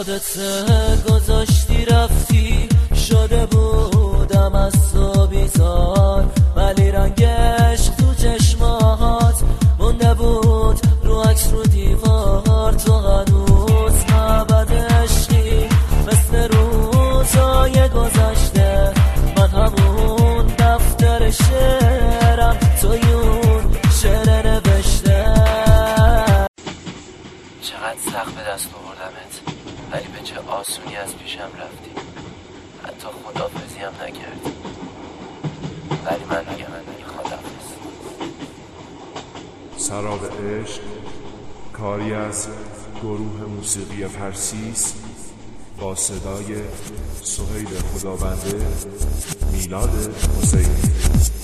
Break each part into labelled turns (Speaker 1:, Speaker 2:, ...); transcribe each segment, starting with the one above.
Speaker 1: یادت گذاشتی رفتی شده بودم از تو بیزار. ولی رنگش تو چشمات مونده بود رو عکس رو دیوار. تو هنوز معبد عشقی مثل روزای گذشته. من همون دفتر شعرم تو یون شعر نوشته.
Speaker 2: چقدر سخت به دست آوردمت. چه آسونی از پیشم رفتی. حتی خدافزی هم نکردی. ولی من میگم ولی خدافز
Speaker 3: سراب عشق کاری از گروه موسیقی پرسیس با صدای سهیل خدابنده میلاد حسینی.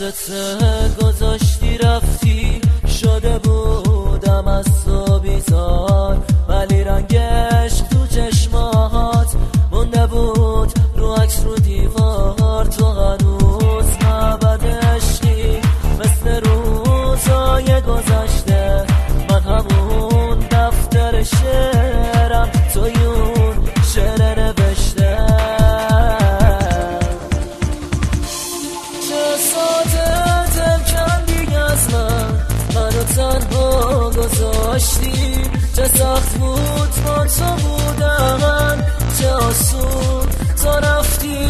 Speaker 1: یادت گذاشتی رفتی؟ شده بودم از تو بیزار ولی رنگش تو چشمات مونده بود. رو عکس رو دیوار تو هنوز معبد عشقی. مثل روزای گذشته من همون دفتر گذاشتی چه سخت بود؟ با تو بودم چه آسون. تو رفتی.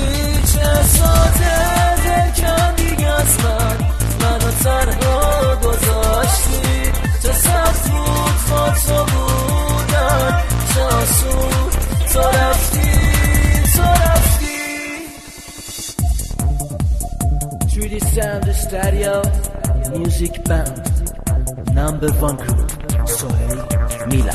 Speaker 1: چه ساده دل کندی از من. منو تنها گذاشتی. چه سخت بود؟ با تو بودم. چه آسون. تو رفتی. تو رفتی.
Speaker 4: Truly Sound Stereo Music Band Number one group. سوی
Speaker 1: میلا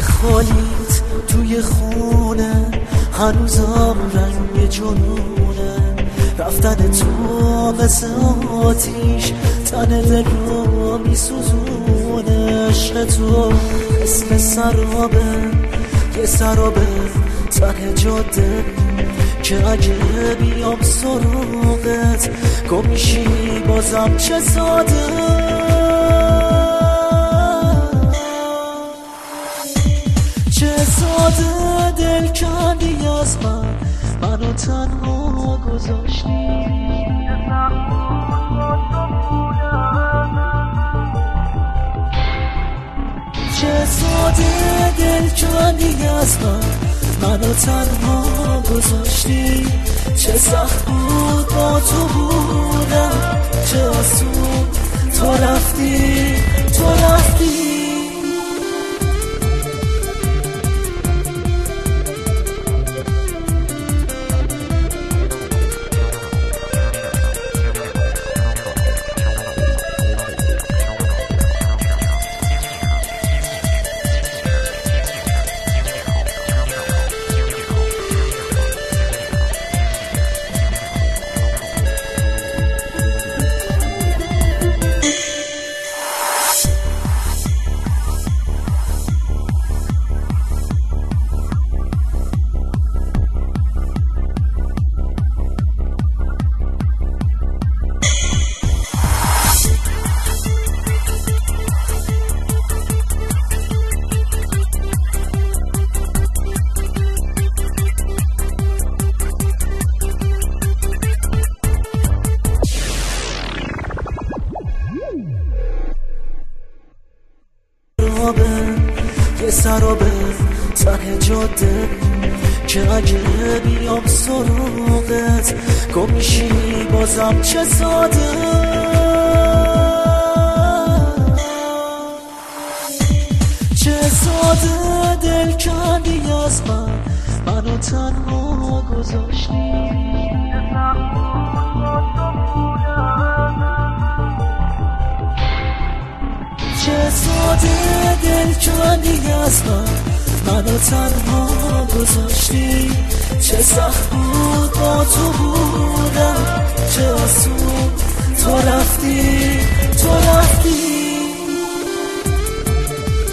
Speaker 1: خالی توی خونه. هنوزم رنگ جنونه. رفتن تو مثل آتیش تن دل رو میسوزونه. عشق تو مثل سرابه. یه سرابه ته جاده. که اگه بیام سراغت گم بازم چه ساده. ساده دل کندی از من. منو تنها گذاشتی. چه ساده دل کندی از من. منو تنها گذاشتی. چه سخت بود با تو بودم چه آسون سرابه ته جاده. که اگه بیام سراغت گمیشی بازم چه ساده. چه ساده دل کردی از من. منو تنها گذاشتی. چه ساده کردی از من؟ منو تنها گذاشتی؟ چه سخت بود با تو بودم